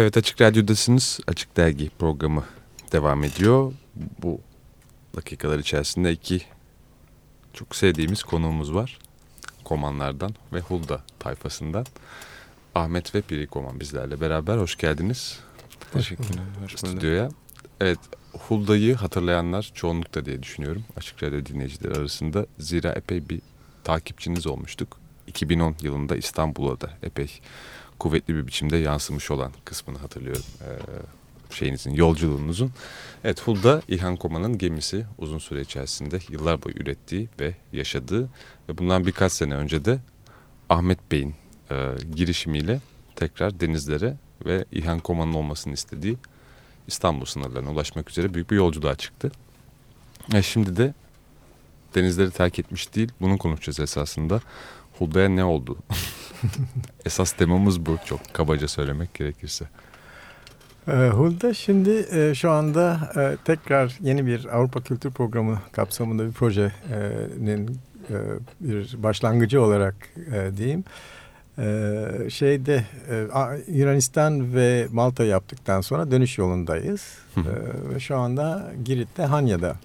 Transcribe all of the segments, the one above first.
Evet Açık Radyo'dasınız. Açık Dergi programı devam ediyor. Bu dakikalar içerisinde iki çok sevdiğimiz konuğumuz var. Komanlardan ve Hulda tayfasından. Ahmet ve Piri Koman bizlerle beraber. Hoş geldiniz. Teşekkürler. Stüdyoya. Evet Hulda'yı hatırlayanlar çoğunlukta diye düşünüyorum. Açık Radyo dinleyicileri arasında. Zira epey bir takipçiniz olmuştuk. 2010 yılında İstanbul'a da epey kuvvetli bir biçimde yansımış olan kısmını hatırlıyorum. Ee, şeyinizin, yolculuğunuzun. Evet Hulda İlhan Koma'nın gemisi uzun süre içerisinde yıllar boyu ürettiği ve yaşadığı ve bundan birkaç sene önce de Ahmet Bey'in e, girişimiyle tekrar denizlere ve İlhan Koma'nın olmasını istediği İstanbul sınırlarına ulaşmak üzere büyük bir yolculuğa çıktı. E şimdi de denizleri terk etmiş değil, bunu konuşacağız esasında. Hulda'ya ne oldu? Esas temamız bu çok kabaca söylemek gerekirse. E, Hulda şimdi e, şu anda e, tekrar yeni bir Avrupa Kültür Programı kapsamında bir projenin e, bir başlangıcı olarak e, diyeyim. E, şeyde e, Yunanistan ve Malta yaptıktan sonra dönüş yolundayız. e, ve şu anda Girit'te Hanya'da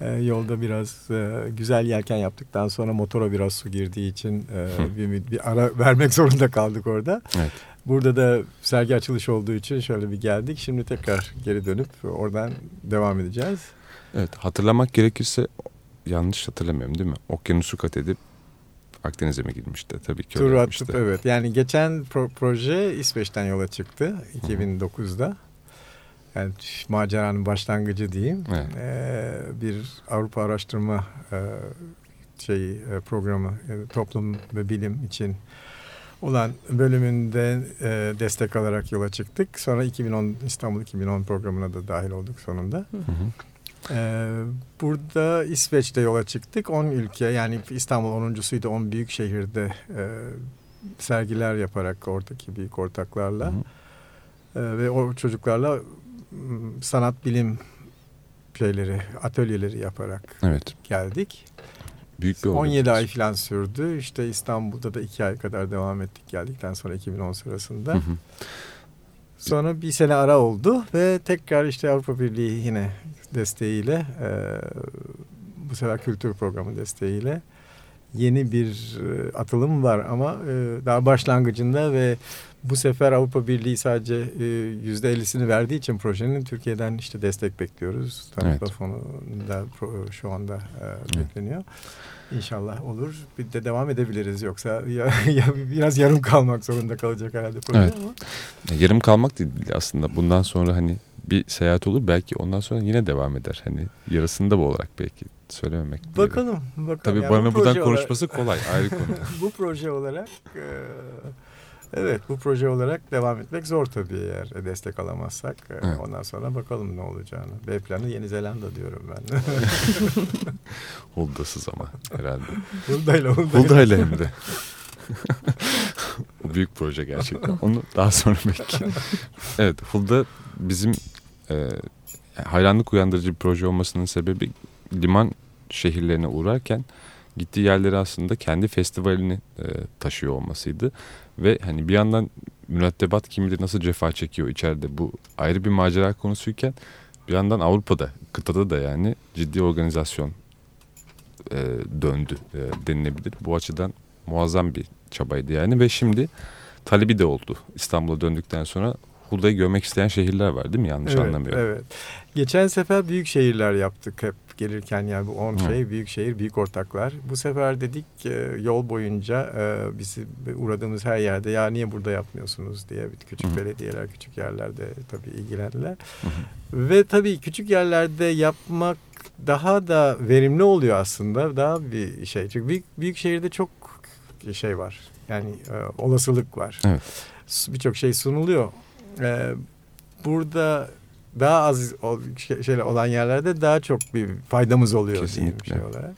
e, yolda biraz e, güzel yelken yaptıktan sonra motora biraz su girdiği için e, bir, bir ara vermek zorunda kaldık orada. Evet. Burada da sergi açılış olduğu için şöyle bir geldik. Şimdi tekrar geri dönüp oradan devam edeceğiz. Evet hatırlamak gerekirse yanlış hatırlamıyorum değil mi? Okyanusu kat edip Akdeniz'e mi gitmişti? Tabii ki Tur atıp evet. Yani geçen pro proje İsveç'ten yola çıktı 2009'da. Yani maceranın başlangıcı diyeyim. Evet. Ee, bir Avrupa araştırma e, şeyi e, programı e, toplum ve bilim için olan bölümünde e, destek alarak yola çıktık. Sonra 2010 İstanbul 2010 programına da dahil olduk sonunda. Hı hı. Ee, burada İsveç'te yola çıktık. 10 ülke yani İstanbul 10.suydu 10 büyük şehirde e, sergiler yaparak oradaki büyük ortaklarla Hı hı. e, ve o çocuklarla sanat bilim şeyleri atölyeleri yaparak Evet. geldik. Büyük bir 17 ay falan sürdü. İşte İstanbul'da da 2 ay kadar devam ettik geldikten sonra 2010 sırasında. Hı hı. Sonra bir sene ara oldu ve tekrar işte Avrupa Birliği yine desteğiyle e, bu sefer kültür programı desteğiyle yeni bir e, atılım var ama e, daha başlangıcında ve bu sefer Avrupa Birliği sadece e, yüzde ellisini verdiği için projenin Türkiye'den işte destek bekliyoruz. Tanıtma Evet. fonu da şu anda e, Evet. bekleniyor. İnşallah olur. Bir de devam edebiliriz yoksa ya, ya biraz yarım kalmak zorunda kalacak herhalde proje Evet. ama. Ya Yarım kalmak değil aslında. Bundan sonra hani bir seyahat olur belki ondan sonra yine devam eder. Hani yarısında bu olarak belki söylememek. Bakalım. bakalım. Tabii Yani bana bu buradan proje konuşması kolay ayrı konu. Olarak, bu proje olarak e, evet bu proje olarak devam etmek zor tabii eğer destek alamazsak. E, Evet. Ondan sonra bakalım ne olacağını. B planı Yeni Zelanda diyorum ben. Huldasız ama herhalde. Hulda'yla Hulda'yla. Hulda'yla hem de. o büyük proje gerçekten. Onu daha sonra belki. Evet Hulda bizim e, hayranlık uyandırıcı bir proje olmasının sebebi liman şehirlerine uğrarken gittiği yerleri aslında kendi festivalini e, taşıyor olmasıydı. Ve hani bir yandan mürettebat kim bilir nasıl cefa çekiyor içeride bu ayrı bir macera konusuyken bir yandan Avrupa'da kıtada da yani ciddi organizasyon e, döndü e, denilebilir. Bu açıdan muazzam bir çabaydı yani ve şimdi talebi de oldu. İstanbul'a döndükten sonra Hulda'yı görmek isteyen şehirler var değil mi? Yanlış evet, anlamıyorum. Evet. Geçen sefer büyük şehirler yaptık hep gelirken yani bu 10 Hı. şey büyük şehir büyük ortaklar. Bu sefer dedik e, yol boyunca e, bizi uğradığımız her yerde ya niye burada yapmıyorsunuz diye küçük Hı. belediyeler küçük yerlerde tabii ilgilendiler. Hı Ve tabii küçük yerlerde yapmak daha da verimli oluyor aslında. Daha bir şey. Çünkü büyük, büyük şehirde çok şey var. Yani e, olasılık var. Evet. Birçok şey sunuluyor. E, burada daha az şey- olan yerlerde daha çok bir faydamız oluyor Kesinlikle. şey olarak.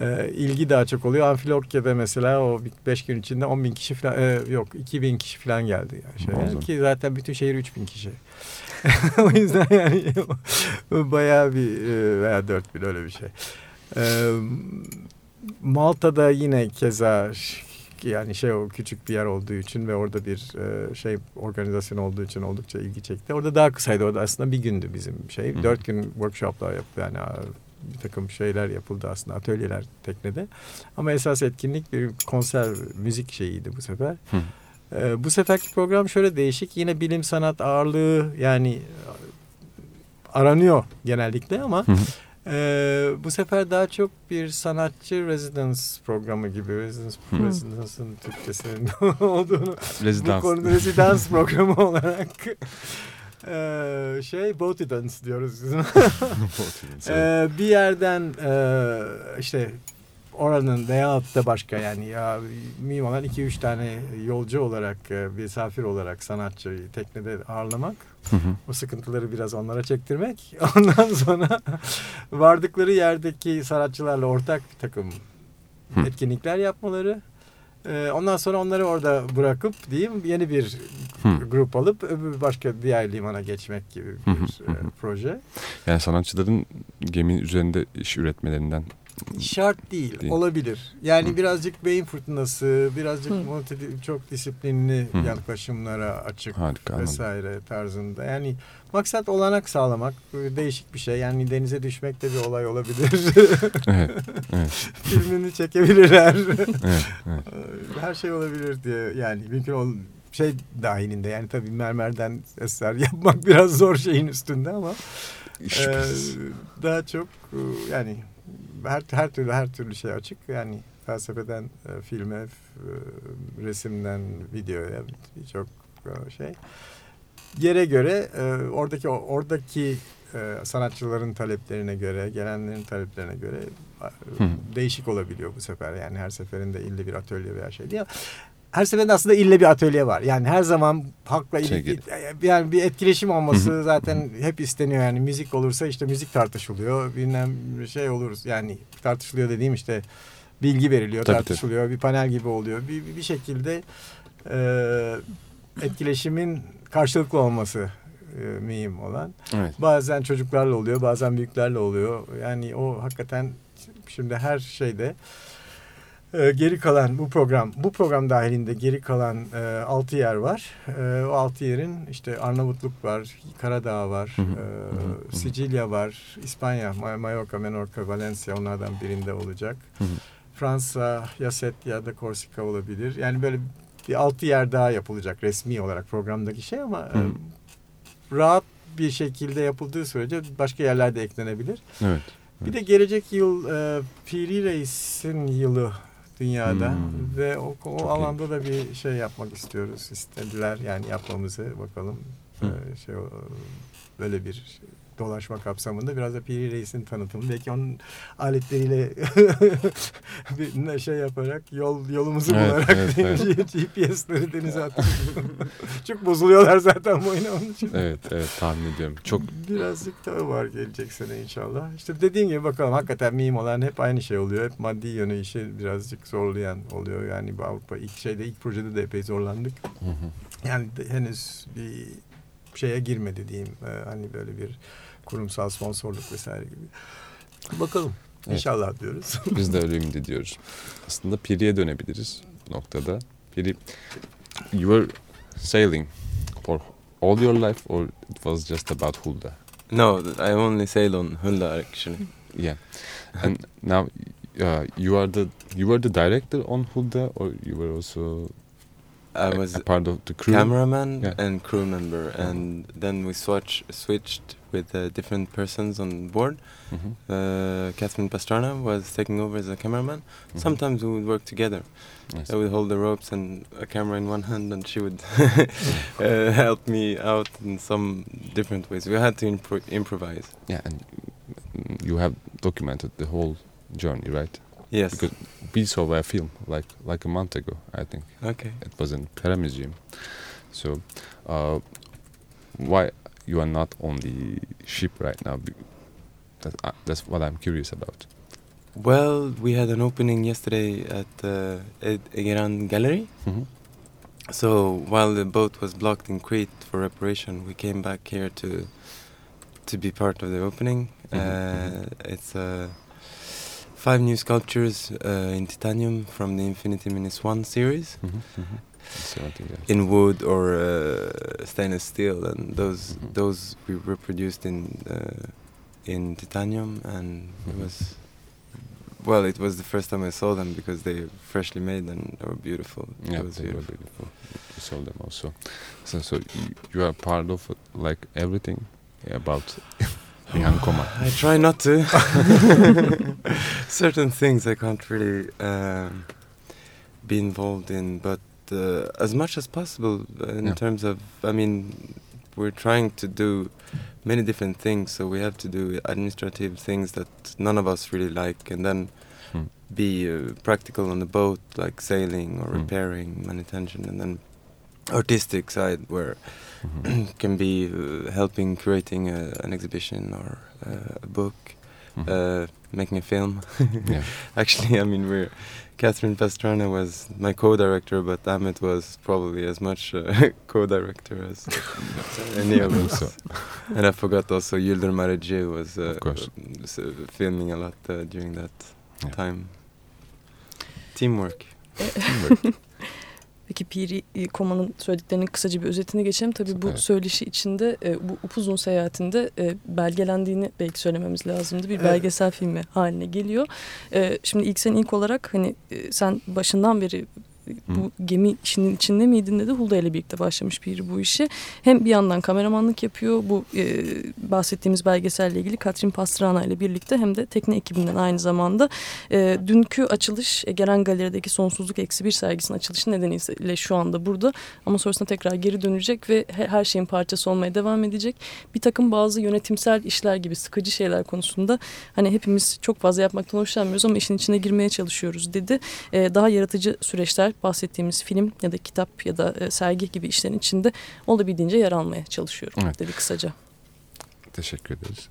E, ilgi daha çok oluyor. Amfilokya'da mesela o 5 gün içinde 10 bin kişi falan e, yok 2 bin kişi falan geldi. Yani. Muazzam. Ki zaten bütün şehir 3 bin kişi. o yüzden yani bayağı bir e, veya 4 bin öyle bir şey. E, Malta'da yine keza yani şey o küçük bir yer olduğu için ve orada bir e, şey organizasyon olduğu için oldukça ilgi çekti. Orada daha kısaydı. Orada aslında bir gündü bizim şey. Hı. Dört gün workshoplar yaptı yani bir takım şeyler yapıldı aslında atölyeler teknede. Ama esas etkinlik bir konser müzik şeyiydi bu sefer. Hı. E, bu seferki program şöyle değişik. Yine bilim sanat ağırlığı yani aranıyor genellikle ama hı. Ee, bu sefer daha çok bir sanatçı residence programı gibi. Residence, Hı. residence'ın Türkçesinin olduğunu bu Rezidans. konuda residans programı olarak ee, şey boaty dance diyoruz. Evet. Ee, bir yerden e, işte oranın veyahut da başka yani ya mühim olan iki üç tane yolcu olarak e, misafir olarak sanatçıyı teknede ağırlamak Hı hı. o sıkıntıları biraz onlara çektirmek. Ondan sonra vardıkları yerdeki sanatçılarla ortak bir takım Hı. etkinlikler yapmaları. Ee, ondan sonra onları orada bırakıp diyeyim yeni bir Hı. grup alıp öbür başka diğer limana geçmek gibi Hı hı, bir hı e, hı. proje. Yani sanatçıların gemi üzerinde iş üretmelerinden Şart değil, Değil. olabilir. Yani Hı. birazcık beyin fırtınası, birazcık Hı. multi, çok disiplinli Hı. yaklaşımlara açık harika anladım. vesaire tarzında. Yani maksat olanak sağlamak değişik bir şey. Yani denize düşmek de bir olay olabilir. Evet, evet, Filmini çekebilirler. evet, evet. Her şey olabilir diye yani mümkün ol şey dahilinde yani tabii mermerden eser yapmak biraz zor şeyin üstünde ama e, daha çok yani her her türlü her türlü şey açık yani felsefeden e, filme, e, resimden videoya birçok e, şey. Yere göre e, oradaki oradaki e, sanatçıların taleplerine göre, gelenlerin taleplerine göre e, değişik olabiliyor bu sefer. Yani her seferinde ille bir atölye veya şey değil. Her seferinde aslında ille bir atölye var. Yani her zaman halkla Şey ilgili yani bir etkileşim olması hı. zaten hep isteniyor. Yani müzik olursa işte müzik tartışılıyor. Bilmem şey olur. Yani tartışılıyor dediğim işte bilgi veriliyor, Tabii, tartışılıyor. Bir panel gibi oluyor. Bir, bir- bir şekilde e, etkileşimin karşılıklı olması e, mühim olan. Evet. Bazen çocuklarla oluyor, bazen büyüklerle oluyor. Yani o hakikaten şimdi her şeyde e, geri kalan bu program, bu program dahilinde geri kalan e, altı yer var. E, o altı yerin işte Arnavutluk var, Karadağ var, Hı hı, e. Sicilya var, İspanya, Ma- Mallorca, Menorca, Valencia onlardan birinde olacak. Hı hı. Fransa ya Set ya da Korsika olabilir. Yani böyle bir altı yer daha yapılacak resmi olarak programdaki şey ama e, Hı. rahat bir şekilde yapıldığı sürece başka yerlerde eklenebilir. Evet. Bir de gelecek yıl e, Piri Reis'in yılı dünyada Hmm. ve o, o Çok alanda da bir şey yapmak istiyoruz. İstediler yani yapmamızı bakalım. Hı. E, şey böyle bir dolaşma kapsamında biraz da Piri Reis'in tanıtımı belki onun aletleriyle bir ne şey yaparak yol yolumuzu Evet, bularak evet, evet. GPS'leri denize atıp çok bozuluyorlar zaten bu oyunu onun için. Evet, evet tahmin ediyorum. Çok Birazcık daha var gelecek sene inşallah. İşte dediğin gibi bakalım hakikaten miyim olan hep aynı şey oluyor. Hep maddi yönü işi birazcık zorlayan oluyor. Yani Avrupa ilk şeyde ilk projede de epey zorlandık. Hı hı. Yani henüz bir şeye girmedi diyeyim. Ee, hani böyle bir kurumsal sponsorluk vesaire gibi. Bakalım. Evet. İnşallah diyoruz. Biz de öyle ümit ediyoruz. Aslında Piri'ye dönebiliriz bu noktada. Piri, you were sailing for all your life or it was just about Hulda? No, I only sail on Hulda actually. Yeah. And now uh, you are the you were the director on Hulda or you were also I a, was a part of the crew? cameraman Yeah. and crew member, and then we switch switched with uh, different persons on board. Mhm. Uh, Catherine Pastrana was taking over as a cameraman. Mhm. Sometimes we would work together. Nice. I would hold the ropes and a camera in one hand, and she would uh, help me out in some different ways. We had to impro- improvise. Yeah, and mm, you have documented the whole journey, right? Yes. Because we saw a film like like a month ago, I think. okay. It was in Pera Museum. So, uh, why you are not on the ship right now? That, uh, that's what I'm curious about. Well, we had an opening yesterday at the Ed- Egeran Gallery. Mhm. So while the boat was blocked in Crete for reparation, we came back here to to be part of the opening. Mhm, Uh, it's a five new sculptures uh, in titanium from the Infinity Minus One series. Hı, hı hı. Seventeen, in wood or uh, stainless steel, and those Mhm. those we reproduced in uh, in titanium, and it Mhm. was well, it was the first time I saw them because they freshly made and they were beautiful. Yeah, it was they were beautiful. beautiful. You saw them also. So, so you, you are part of like everything about I try not to. Certain things I can't really um, be involved in, but uh, as much as possible in Yeah. terms of, I mean, we're trying to do many different things, so we have to do administrative things that none of us really like, and then Hmm. be uh, practical on the boat, like sailing or Hmm. repairing, manutention, and then artistic side where Mhm, can be uh, helping creating a, an exhibition or uh, a book, mhm. uh, making a film. yeah. Actually, I mean, we're Catherine Pastrana was my co-director, but Ahmed was probably as much uh, co-director as any of us. so. And I forgot also Yildir Mareci was uh, Of s- uh, filming a lot uh, during that Yeah. time. Teamwork. Peki Piri e, Koma'nın söylediklerinin kısaca bir özetini geçelim. Tabii bu Evet. söyleşi içinde e, bu upuzun seyahatinde e, belgelendiğini belki söylememiz lazımdı. Bir Evet. belgesel filmi haline geliyor. E, şimdi ilk sen ilk olarak hani e, sen başından beri bu gemi işinin içinde miydin dedi. Hulda ile birlikte başlamış Piri bu işi. Hem bir yandan kameramanlık yapıyor. Bu e, bahsettiğimiz belgeselle ilgili Katrin Pastrana ile birlikte hem de tekne ekibinden aynı zamanda e, dünkü açılış e, Geren Galeri'deki Sonsuzluk Eksi Bir sergisinin açılışı nedeniyle şu anda burada. Ama sonrasında tekrar geri dönecek ve he- her şeyin parçası olmaya devam edecek. Bir takım bazı yönetimsel işler gibi sıkıcı şeyler konusunda hani hepimiz çok fazla yapmaktan hoşlanmıyoruz ama işin içine girmeye çalışıyoruz dedi. E, daha yaratıcı süreçler bahsettiğimiz film ya da kitap ya da e, sergi gibi işlerin içinde olabildiğince yer almaya çalışıyorum Evet. dedi kısaca. Teşekkür ederiz.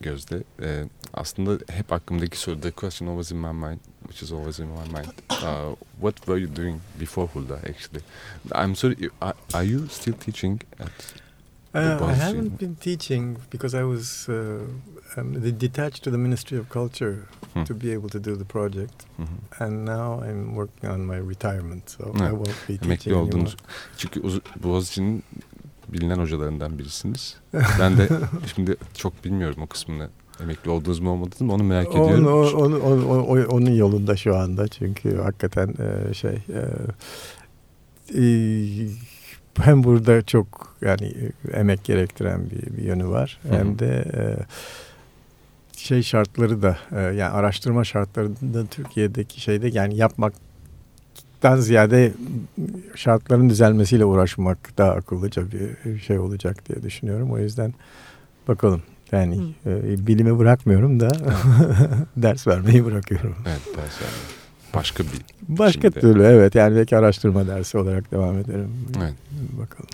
Gözde. Ee, aslında hep aklımdaki soru, the question always in my mind, which is always in my mind. Uh, what were you doing before Hulda actually? I'm sorry, are you still teaching at Uh, I haven't been teaching because I was uh, um, de- detached to the Ministry of Culture Hmm. to be able to do the project, hı. and now I'm working on my retirement, so I Evet. won't be Emekli teaching anymore. oldunuz. Çünkü Boğaziçi'nin bilinen hocalarından birisiniz. Ben de şimdi çok bilmiyorum o kısmını. Emekli oldunuz mu olmadınız mı onu merak ediyorum. Onu, onu, onu, onu- onun yolunda şu anda çünkü hakikaten e, şey e, e, hem burada çok yani e, emek gerektiren bir, bir yönü var Hı hı. hem de e, şey şartları da e, yani araştırma şartları da Türkiye'deki şeyde yani yapmaktan ziyade şartların düzelmesiyle uğraşmak daha akıllıca bir şey olacak diye düşünüyorum. O yüzden bakalım. Yani e, bilimi bırakmıyorum da ders vermeyi bırakıyorum. Evet ders verdim. Başka bir Başka Şimdi- türlü evet yani belki araştırma dersi olarak devam ederim. Evet. Bakalım.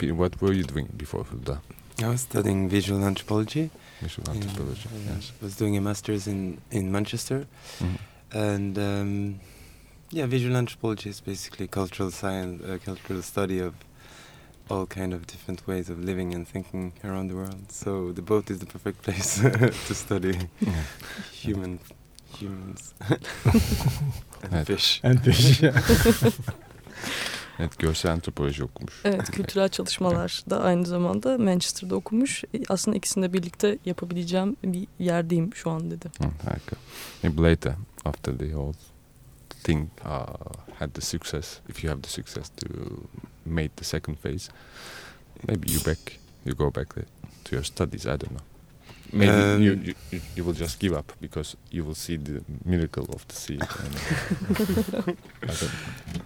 bir- what were you doing before Hulda? I was studying visual anthropology. Visual anthropology. uh, Yes. was doing a master's in, in Manchester. Mhm. and um, yeah, visual anthropology is basically cultural science, uh, cultural study of all kind of different ways of living and thinking around the world. So the boat is the perfect place to study Yeah. human humans and Evet. fish. Enteş. Evet görsel antropoloji okumuş. Evet, kültürel çalışmalar da aynı zamanda Manchester'da okumuş. E, Aslında ikisini de birlikte yapabileceğim bir yerdeyim şu an dedi. Hı, harika. Maybe later after the whole thing uh, had the success, if you have the success to make the second phase, maybe you back, you go back to your studies. I don't know. Maybe Um, you, you you will just give up because you will see the miracle of the sea.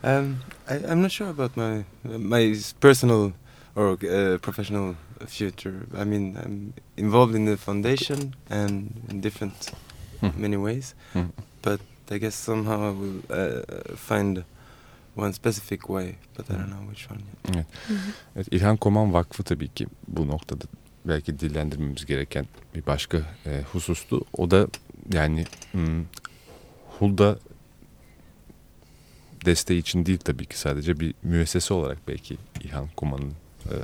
I Um, I, I'm not sure about my my s- personal or uh, professional future. I mean, I'm involved in the foundation and in different Hmm. many ways. Hmm. But I guess somehow I will uh, find one specific way, but I don't know which one yet. Evet, İlhan Koman Vakfı tabii ki bu noktada belki dillendirmemiz gereken bir başka e, husustu. O da yani hmm, Hulda desteği için değil tabii ki sadece bir müessese olarak belki İlhan Koman'ın e,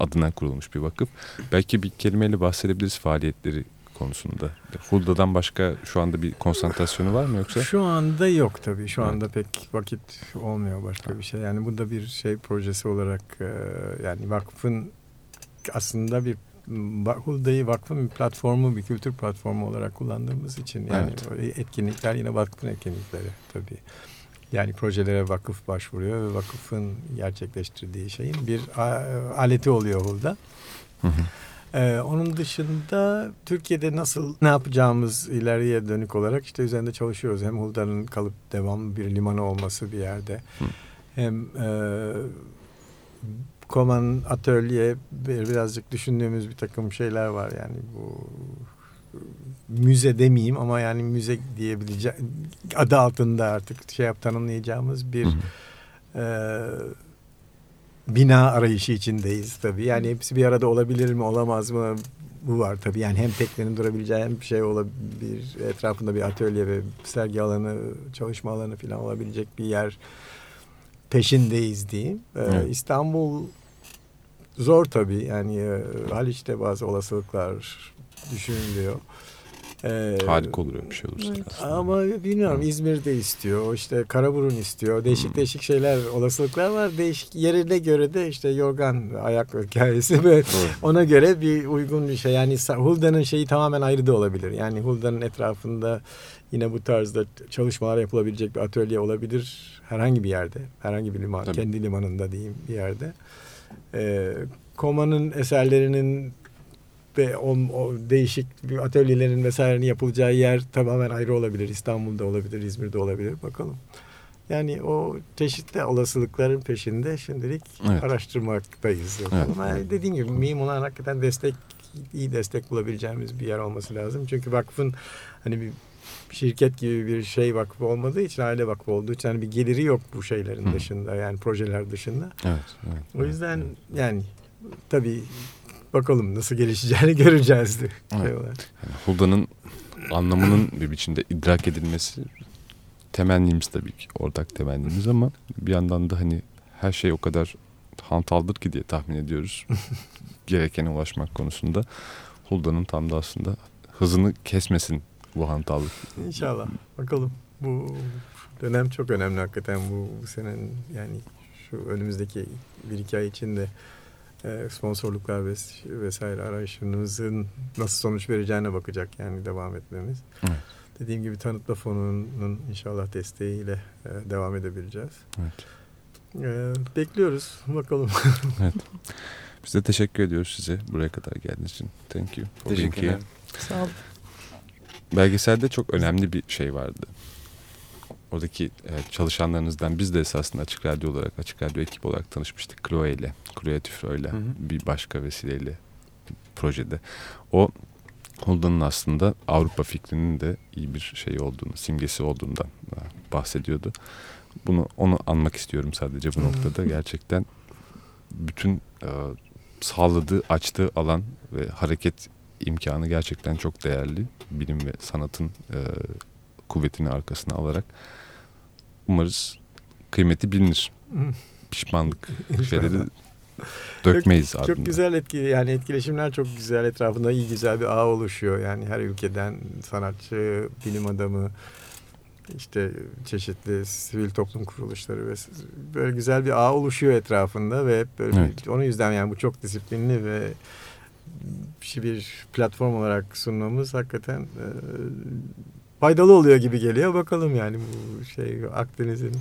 adına kurulmuş bir vakıf. Belki bir kelimeyle bahsedebiliriz faaliyetleri konusunda. Hulda'dan başka şu anda bir konsantrasyonu var mı yoksa? Şu anda yok tabii. Şu Evet. anda pek vakit olmuyor başka bir şey. Yani bu da bir şey projesi olarak e, yani vakfın aslında bir Hulda'yı vakfın bir platformu, bir kültür platformu olarak kullandığımız için yani Evet. etkinlikler yine vakfın etkinlikleri tabii. Yani projelere vakıf başvuruyor ve vakıfın gerçekleştirdiği şeyin bir aleti oluyor Hulda. Hı hı. Ee, onun dışında Türkiye'de nasıl ne yapacağımız ileriye dönük olarak işte üzerinde çalışıyoruz. Hem Hulda'nın kalıp devamlı bir limanı olması bir yerde. Hı. Hem e, Koman atölye bir- birazcık düşündüğümüz bir takım şeyler var yani bu müze demeyeyim ama yani müze diyebileceğim adı altında artık şey yap tanımlayacağımız bir Hı hı. e, bina arayışı içindeyiz tabii. Yani hepsi bir arada olabilir mi olamaz mı bu var tabii. Yani hem teknenin durabileceği hem bir şey olabilir. Etrafında bir atölye ve sergi alanı, çalışma alanı falan olabilecek bir yer peşindeyiz diyeyim. Ee, Evet. İstanbul zor tabii. Yani e, Haliç'te bazı olasılıklar düşünülüyor. Ee, Harika olur öyle bir şey olursa. Evet. aslında. ama bilmiyorum Hı. İzmir'de istiyor, işte Karaburun istiyor. Değişik Hı. değişik şeyler, olasılıklar var. Değişik yerine göre de işte yorgan ayak hikayesi ve ona göre bir uygun bir şey. Yani Hulda'nın şeyi tamamen ayrı da olabilir. Yani Hulda'nın etrafında yine bu tarzda çalışmalar yapılabilecek bir atölye olabilir. Herhangi bir yerde, herhangi bir liman, Tabii. kendi limanında diyeyim bir yerde. Ee, Koma'nın eserlerinin ve o, o değişik bir atölyelerin vesairenin yapılacağı yer tamamen ayrı olabilir. İstanbul'da olabilir, İzmir'de olabilir. Bakalım. Yani o çeşitli olasılıkların peşinde şimdilik Evet. araştırmaktayız. Evet. Yani dediğim gibi olan hakikaten destek, iyi destek bulabileceğimiz bir yer olması lazım. Çünkü vakfın hani bir şirket gibi bir şey vakfı olmadığı için, aile vakfı olduğu için hani bir geliri yok bu şeylerin Hı. dışında yani projeler dışında. Evet, evet. O yüzden yani tabii bakalım nasıl gelişeceğini göreceğiz. de- Evet. Yani Hulda'nın anlamının bir biçimde idrak edilmesi temennimiz tabii ki ortak temennimiz ama bir yandan da hani her şey o kadar hantaldır ki diye tahmin ediyoruz. Gerekene ulaşmak konusunda. Hulda'nın tam da aslında hızını kesmesin bu hantallık. İnşallah. Bakalım. Bu dönem çok önemli hakikaten bu, bu senenin yani şu önümüzdeki bir iki ay içinde sponsorluklar ves vesaire arayışımızın nasıl sonuç vereceğine bakacak yani devam etmemiz. Evet. Dediğim gibi tanıtma fonunun inşallah desteğiyle e, devam edebileceğiz. Evet. E, bekliyoruz. Bakalım. Biz de teşekkür ediyoruz size buraya kadar geldiğiniz için. Thank you Teşekkürler. Sağ ol. Belgeselde çok önemli bir şey vardı. Oradaki e, çalışanlarınızdan biz de esasında Açık Radyo olarak, Açık Radyo ekibi olarak tanışmıştık. Chloe ile, Chloe Tüfro ile bir başka vesileyle projede. O Hulda'nın aslında Avrupa fikrinin de iyi bir şey olduğunu, simgesi olduğundan e, bahsediyordu. Bunu onu anmak istiyorum sadece bu noktada. Gerçekten bütün e, sağladığı, açtığı alan ve hareket imkanı gerçekten çok değerli. Bilim ve sanatın e, kuvvetini arkasına alarak umarız kıymeti bilinir. Pişmanlık şeyleri dökmeyiz çok, ardından. Çok güzel etki yani etkileşimler çok güzel etrafında iyi güzel bir ağ oluşuyor. Yani her ülkeden sanatçı, bilim adamı, işte çeşitli sivil toplum kuruluşları ve böyle güzel bir ağ oluşuyor etrafında ve hep böyle Evet. bir- onun yüzden yani bu çok disiplinli ve bir, bir platform olarak sunmamız hakikaten faydalı oluyor gibi geliyor. Bakalım yani bu şey Akdeniz'in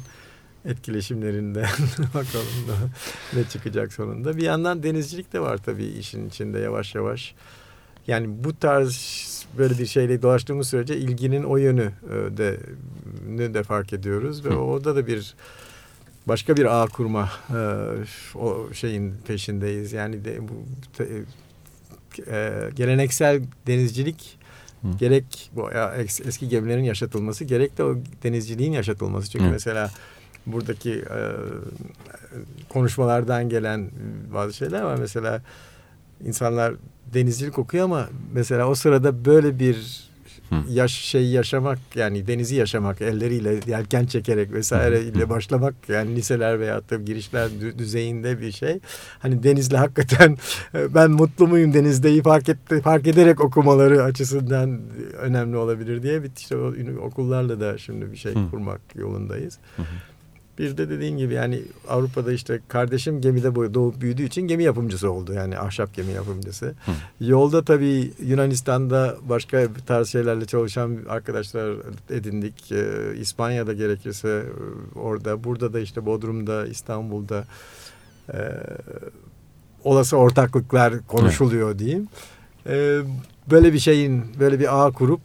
etkileşimlerinden bakalım da ne çıkacak sonunda. Bir yandan denizcilik de var tabii işin içinde yavaş yavaş. Yani bu tarz böyle bir şeyle dolaştığımız sürece ilginin o yönü e, de ne de fark ediyoruz ve orada da bir başka bir ağ kurma e, o şeyin peşindeyiz. Yani de bu te- e, geleneksel denizcilik Hı. gerek bu ya, es- eski gemilerin yaşatılması gerek de o denizciliğin yaşatılması. Çünkü Hı. mesela buradaki e, konuşmalardan gelen bazı şeyler var. Mesela insanlar denizcilik okuyor ama mesela o sırada böyle bir Hı. yaş şey yaşamak yani denizi yaşamak elleriyle yelken çekerek vesaire ile başlamak yani liseler veya da girişler dü- düzeyinde bir şey. Hani denizle hakikaten e, ben mutlu muyum denizdeyi fark etti fark ederek okumaları açısından önemli olabilir diye bir işte okullarla da şimdi bir şey Hı. kurmak yolundayız. Hı. Bir de dediğin gibi yani Avrupa'da işte kardeşim gemide doğup büyüdüğü için gemi yapımcısı oldu. Yani ahşap gemi yapımcısı. Hı. Yolda tabii Yunanistan'da başka tarz şeylerle çalışan arkadaşlar edindik. Ee, İspanya'da gerekirse e, orada. Burada da işte Bodrum'da, İstanbul'da e, olası ortaklıklar konuşuluyor diyeyim. E, böyle bir şeyin, böyle bir ağ kurup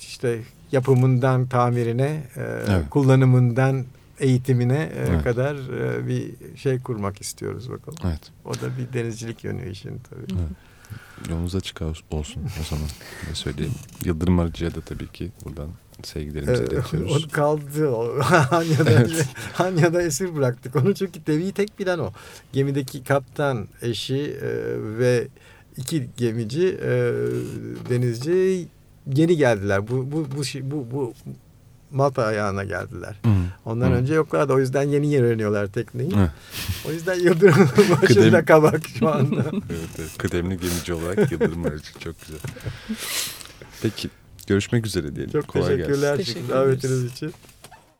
işte yapımından tamirine, e, Evet. kullanımından eğitimine e, Evet. kadar e, bir şey kurmak istiyoruz bakalım. Evet. O da bir denizcilik yönü işin tabii. Evet. Yolunuz açık olsun o zaman. Ne söyleyeyim. Yıldırım Arıcı'ya da tabii ki buradan sevgilerimizi Ee, iletiyoruz. o kaldı. O. Hanya'da, Evet. Hanya'da esir bıraktık onu çünkü deviyi tek bilen o. Gemideki kaptan, eşi e, ve iki gemici, e, denizci yeni geldiler. Bu bu bu bu, bu Malta ayağına geldiler. Hı. Ondan Hı. önce yoklardı. O yüzden yeni yer öğreniyorlar tekneyi. Hı. O yüzden Yıldırım başında Kıdem- kabak şu anda. Evet, evet. Kıdemli gemici olarak Yıldırım Arıcı. Çok güzel. Peki. Görüşmek üzere diyelim. Çok Kolay gelsin. teşekkürler Teşekkür davetiniz için.